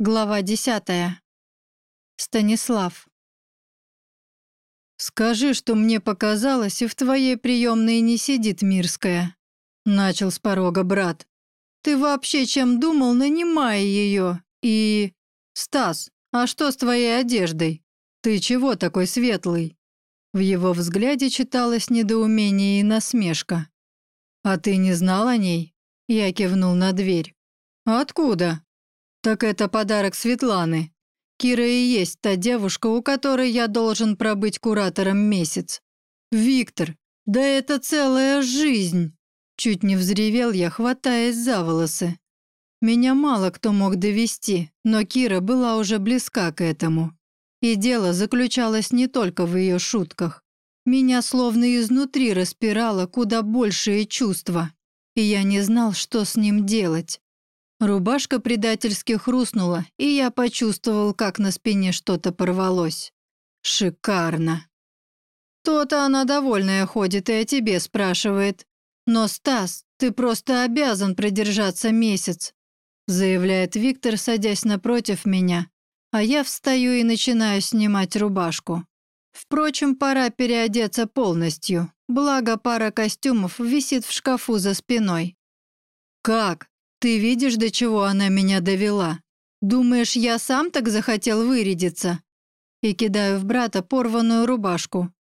Глава десятая. Станислав. «Скажи, что мне показалось, и в твоей приемной не сидит Мирская», — начал с порога брат. «Ты вообще чем думал, нанимая ее? И... Стас, а что с твоей одеждой? Ты чего такой светлый?» В его взгляде читалось недоумение и насмешка. «А ты не знал о ней?» Я кивнул на дверь. «Откуда?» «Так это подарок Светланы. Кира и есть та девушка, у которой я должен пробыть куратором месяц. Виктор, да это целая жизнь!» Чуть не взревел я, хватаясь за волосы. Меня мало кто мог довести, но Кира была уже близка к этому. И дело заключалось не только в ее шутках. Меня словно изнутри распирало куда большие чувства, и я не знал, что с ним делать. Рубашка предательски хрустнула, и я почувствовал, как на спине что-то порвалось. Шикарно. То-то она довольная ходит и о тебе спрашивает. Но, Стас, ты просто обязан продержаться месяц, заявляет Виктор, садясь напротив меня, а я встаю и начинаю снимать рубашку. Впрочем, пора переодеться полностью, благо пара костюмов висит в шкафу за спиной. «Как? Ты видишь, до чего она меня довела? Думаешь, я сам так захотел вырядиться?» И кидаю в брата порванную рубашку.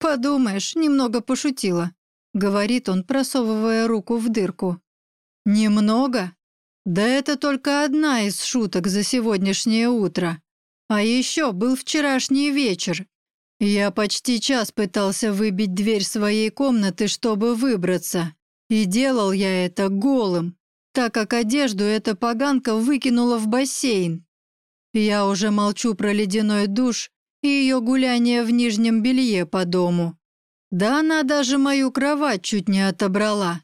«Подумаешь, немного пошутила», — говорит он, просовывая руку в дырку. «Немного? Да это только одна из шуток за сегодняшнее утро. А еще был вчерашний вечер. Я почти час пытался выбить дверь своей комнаты, чтобы выбраться. И делал я это голым, так как одежду эта поганка выкинула в бассейн. Я уже молчу про ледяной душ и ее гуляние в нижнем белье по дому. Да она даже мою кровать чуть не отобрала.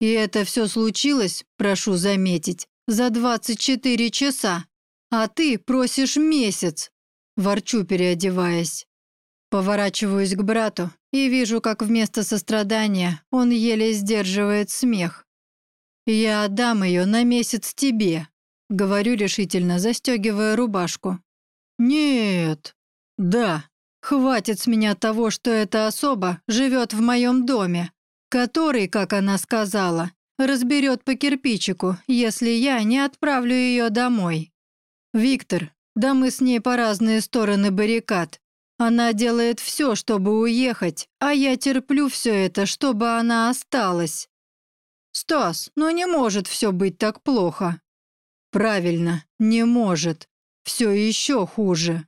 И это все случилось, прошу заметить, за 24 часа. А ты просишь месяц. Ворчу, переодеваясь. Поворачиваюсь к брату и вижу, как вместо сострадания он еле сдерживает смех. «Я отдам ее на месяц тебе», — говорю решительно, застегивая рубашку. «Нет». «Да. Хватит с меня того, что эта особа живет в моем доме, который, как она сказала, разберет по кирпичику, если я не отправлю ее домой. Виктор, да мы с ней по разные стороны баррикад. Она делает все, чтобы уехать, а я терплю все это, чтобы она осталась. «Стас, ну не может все быть так плохо». «Правильно, не может. Все еще хуже».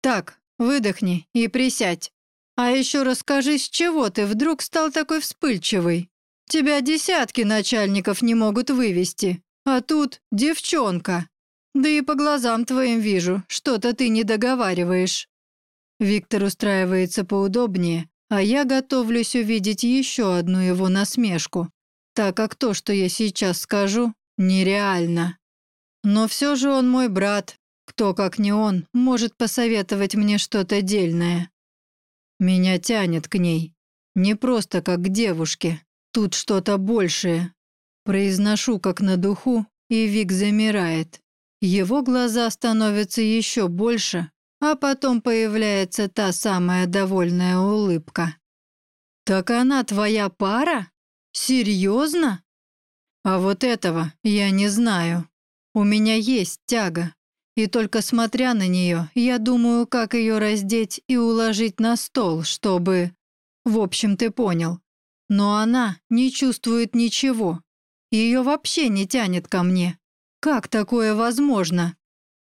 «Так, выдохни и присядь. А еще расскажи, с чего ты вдруг стал такой вспыльчивый? Тебя десятки начальников не могут вывести, а тут девчонка. Да и по глазам твоим вижу, что-то ты не договариваешь». Виктор устраивается поудобнее, а я готовлюсь увидеть еще одну его насмешку так как то, что я сейчас скажу, нереально. Но все же он мой брат, кто, как не он, может посоветовать мне что-то дельное. Меня тянет к ней. Не просто как к девушке. Тут что-то большее. Произношу как на духу, и Вик замирает. Его глаза становятся еще больше, а потом появляется та самая довольная улыбка. «Так она твоя пара?» Серьезно? А вот этого я не знаю. У меня есть тяга. И только смотря на нее, я думаю, как ее раздеть и уложить на стол, чтобы... В общем, ты понял. Но она не чувствует ничего. Ее вообще не тянет ко мне. Как такое возможно?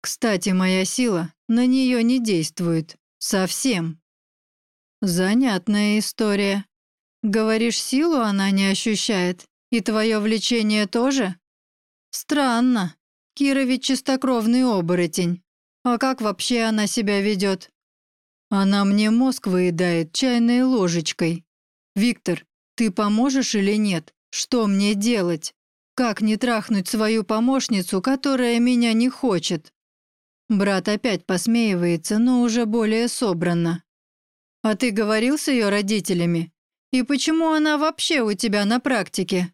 Кстати, моя сила на нее не действует. Совсем. Занятная история. Говоришь, силу она не ощущает? И твое влечение тоже? Странно. Кира ведь чистокровный оборотень. А как вообще она себя ведет? Она мне мозг выедает чайной ложечкой. Виктор, ты поможешь или нет? Что мне делать? Как не трахнуть свою помощницу, которая меня не хочет? Брат опять посмеивается, но уже более собранно. А ты говорил с ее родителями? И почему она вообще у тебя на практике?»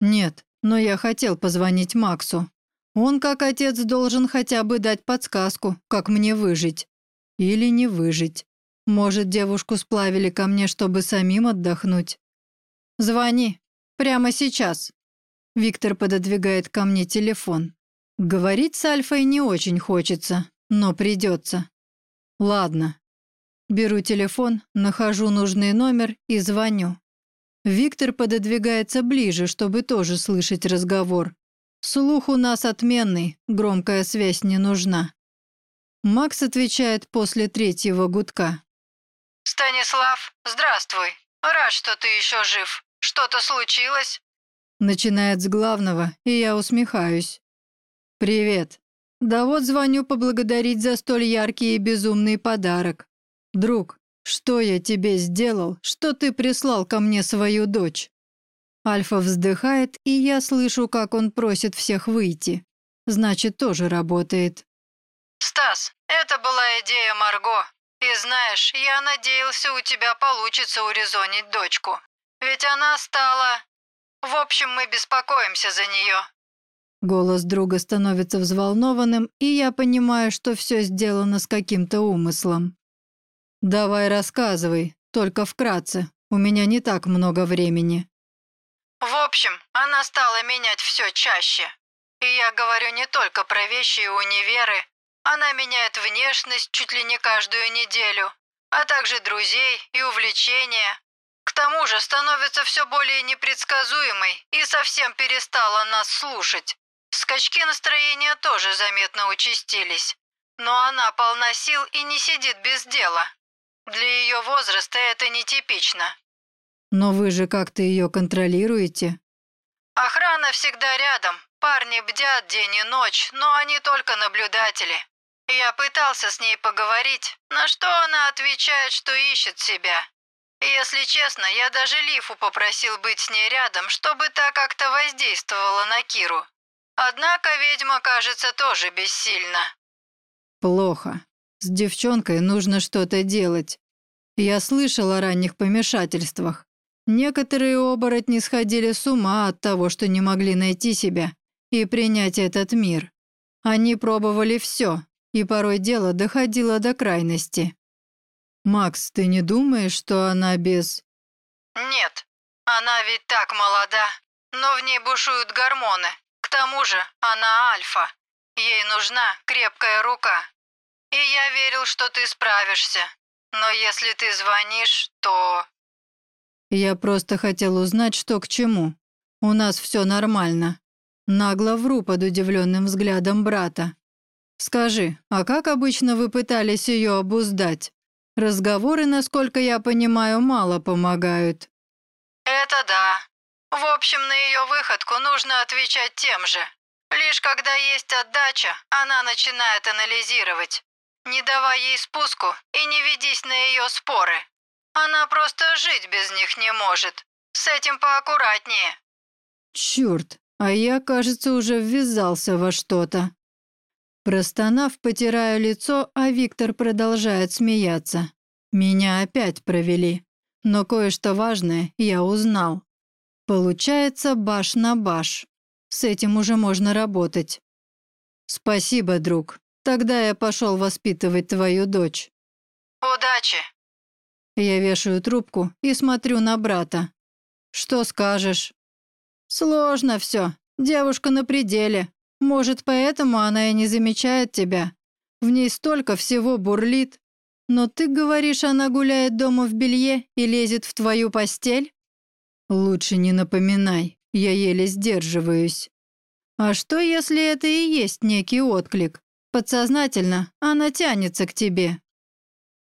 «Нет, но я хотел позвонить Максу. Он, как отец, должен хотя бы дать подсказку, как мне выжить. Или не выжить. Может, девушку сплавили ко мне, чтобы самим отдохнуть? Звони. Прямо сейчас. Виктор пододвигает ко мне телефон. Говорить с Альфой не очень хочется, но придется. Ладно. Беру телефон, нахожу нужный номер и звоню. Виктор пододвигается ближе, чтобы тоже слышать разговор. Слух у нас отменный, громкая связь не нужна. Макс отвечает после третьего гудка. «Станислав, здравствуй. Рад, что ты еще жив. Что-то случилось?» Начинает с главного, и я усмехаюсь. «Привет. Да вот звоню поблагодарить за столь яркий и безумный подарок. Друг, что я тебе сделал, что ты прислал ко мне свою дочь?» Альфа вздыхает, и я слышу, как он просит всех выйти. Значит, тоже работает. «Стас, это была идея Марго. И знаешь, я надеялся, у тебя получится урезонить дочку. Ведь она стала... В общем, мы беспокоимся за нее». Голос друга становится взволнованным, и я понимаю, что все сделано с каким-то умыслом. «Давай рассказывай, только вкратце. У меня не так много времени». В общем, она стала менять все чаще. И я говорю не только про вещи и универы. Она меняет внешность чуть ли не каждую неделю, а также друзей и увлечения. К тому же становится все более непредсказуемой и совсем перестала нас слушать. Скачки настроения тоже заметно участились. Но она полна сил и не сидит без дела. Для ее возраста это нетипично. Но вы же как-то ее контролируете. Охрана всегда рядом. Парни бдят день и ночь, но они только наблюдатели. Я пытался с ней поговорить, на что она отвечает, что ищет себя. Если честно, я даже Лифу попросил быть с ней рядом, чтобы та как-то воздействовала на Киру. Однако ведьма, кажется, тоже бессильна. Плохо. С девчонкой нужно что-то делать. Я слышал о ранних помешательствах. Некоторые оборотни сходили с ума от того, что не могли найти себя и принять этот мир. Они пробовали все, и порой дело доходило до крайности. «Макс, ты не думаешь, что она без...» «Нет, она ведь так молода, но в ней бушуют гормоны. К тому же она альфа. Ей нужна крепкая рука. И я верил, что ты справишься. Но если ты звонишь, то...» Я просто хотел узнать, что к чему. У нас все нормально. Нагло вру под удивленным взглядом брата. Скажи, а как обычно вы пытались ее обуздать? Разговоры, насколько я понимаю, мало помогают. Это да. В общем, на ее выходку нужно отвечать тем же. Лишь когда есть отдача, она начинает анализировать. Не давай ей спуску и не ведись на ее споры. Она просто жить без них не может. С этим поаккуратнее». «Черт, а я, кажется, уже ввязался во что-то». Простонав, потираю лицо, а Виктор продолжает смеяться. Меня опять провели. Но кое-что важное я узнал. Получается баш на баш. С этим уже можно работать. Спасибо, друг. Тогда я пошел воспитывать твою дочь. Удачи. Я вешаю трубку и смотрю на брата. «Что скажешь?» «Сложно все. Девушка на пределе. Может, поэтому она и не замечает тебя. В ней столько всего бурлит. Но ты говоришь, она гуляет дома в белье и лезет в твою постель?» «Лучше не напоминай. Я еле сдерживаюсь». «А что, если это и есть некий отклик? Подсознательно она тянется к тебе,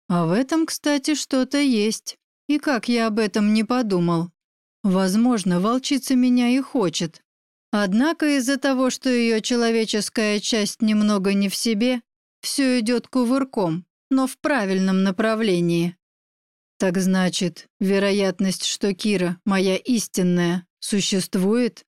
а в этом, кстати, что-то есть. И как я об этом не подумал. Возможно, волчица меня и хочет. Однако из-за того, что ее человеческая часть немного не в себе, все идет кувырком, но в правильном направлении. Так значит, вероятность, что Кира, моя истинная, существует?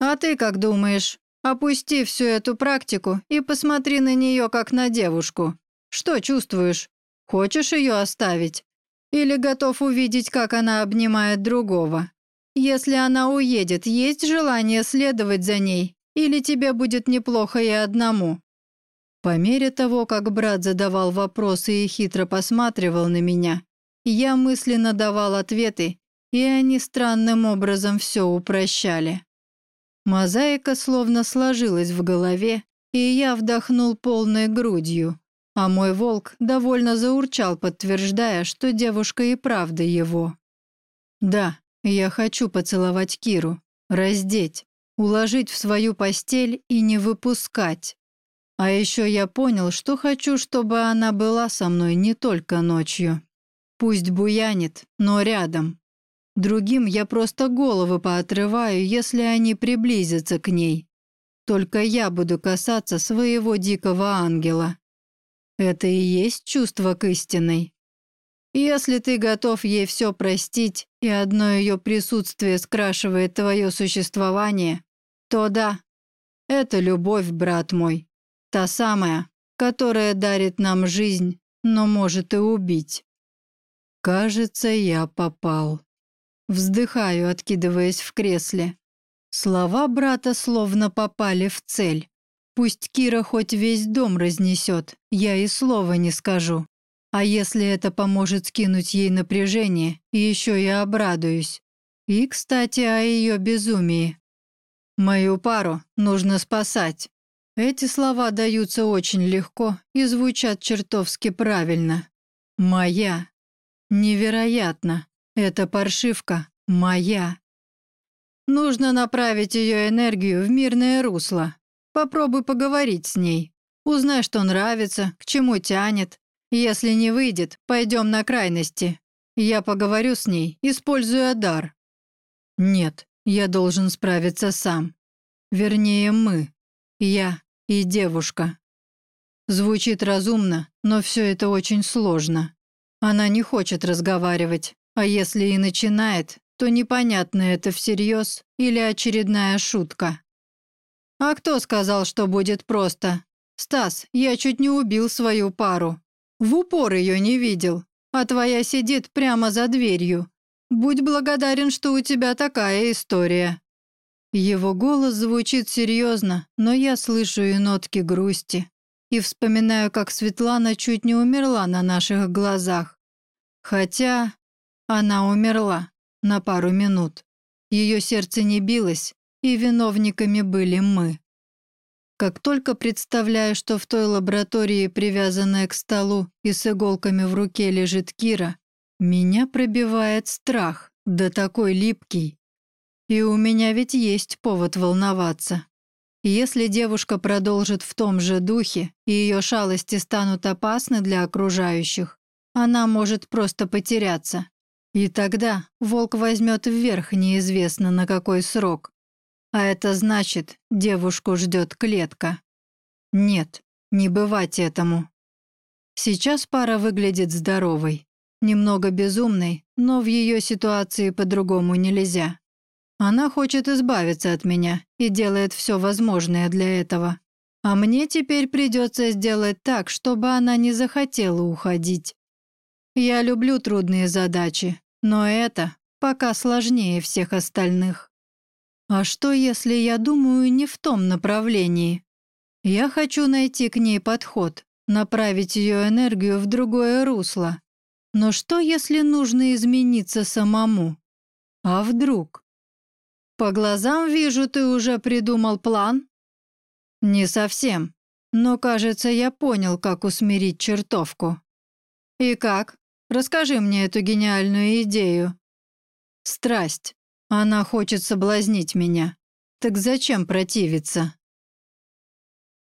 А ты как думаешь? Опусти всю эту практику и посмотри на нее как на девушку. Что чувствуешь? Хочешь ее оставить? Или готов увидеть, как она обнимает другого? Если она уедет, есть желание следовать за ней Или тебе будет неплохо и одному?» По мере того, как брат задавал вопросы и хитро посматривал на меня, я мысленно давал ответы, и они странным образом все упрощали. Мозаика словно сложилась в голове, и я вдохнул полной грудью, а мой волк довольно заурчал, подтверждая, что девушка и правда его. «Да, я хочу поцеловать Киру, раздеть, уложить в свою постель и не выпускать. А еще я понял, что хочу, чтобы она была со мной не только ночью. Пусть буянит, но рядом. Другим я просто головы поотрываю, если они приблизятся к ней. Только я буду касаться своего дикого ангела. Это и есть чувство к истинной. Если ты готов ей все простить, и одно ее присутствие скрашивает твое существование, то да, это любовь, брат мой. Та самая, которая дарит нам жизнь, но может и убить. Кажется, я попал. Вздыхаю, откидываясь в кресле. Слова брата словно попали в цель. Пусть Кира хоть весь дом разнесет, я и слова не скажу. А если это поможет скинуть ей напряжение, еще я обрадуюсь. И, кстати, о ее безумии. Мою пару нужно спасать. Эти слова даются очень легко и звучат чертовски правильно. Моя. Невероятно. Эта паршивка моя. Нужно направить ее энергию в мирное русло. Попробуй поговорить с ней. Узнай, что нравится, к чему тянет. Если не выйдет, пойдем на крайности. Я поговорю с ней, используя дар. Нет, я должен справиться сам. Вернее, мы. Я и девушка. Звучит разумно, но все это очень сложно. Она не хочет разговаривать, а если и начинает, то непонятно это всерьез или очередная шутка. А кто сказал, что будет просто? Стас, я чуть не убил свою пару. В упор ее не видел, а твоя сидит прямо за дверью. Будь благодарен, что у тебя такая история. Его голос звучит серьезно, но я слышу и нотки грусти. И вспоминаю, как Светлана чуть не умерла на наших глазах. Хотя она умерла на пару минут. Ее сердце не билось, и виновниками были мы. Как только представляю, что в той лаборатории, привязанная к столу и с иголками в руке лежит Кира, меня пробивает страх, да такой липкий, и у меня ведь есть повод волноваться. Если девушка продолжит в том же духе, и ее шалости станут опасны для окружающих, она может просто потеряться. И тогда волк возьмет вверх неизвестно на какой срок. А это значит, девушку ждет клетка. Нет, не бывать этому. Сейчас пара выглядит здоровой. Немного безумной, но в ее ситуации по-другому нельзя. Она хочет избавиться от меня и делает все возможное для этого. А мне теперь придется сделать так, чтобы она не захотела уходить. Я люблю трудные задачи, но это пока сложнее всех остальных. А что, если я думаю не в том направлении? Я хочу найти к ней подход, направить ее энергию в другое русло. Но что, если нужно измениться самому? А вдруг? По глазам вижу, ты уже придумал план?» «Не совсем, но, кажется, я понял, как усмирить чертовку». «И как? Расскажи мне эту гениальную идею». «Страсть. Она хочет соблазнить меня. Так зачем противиться?»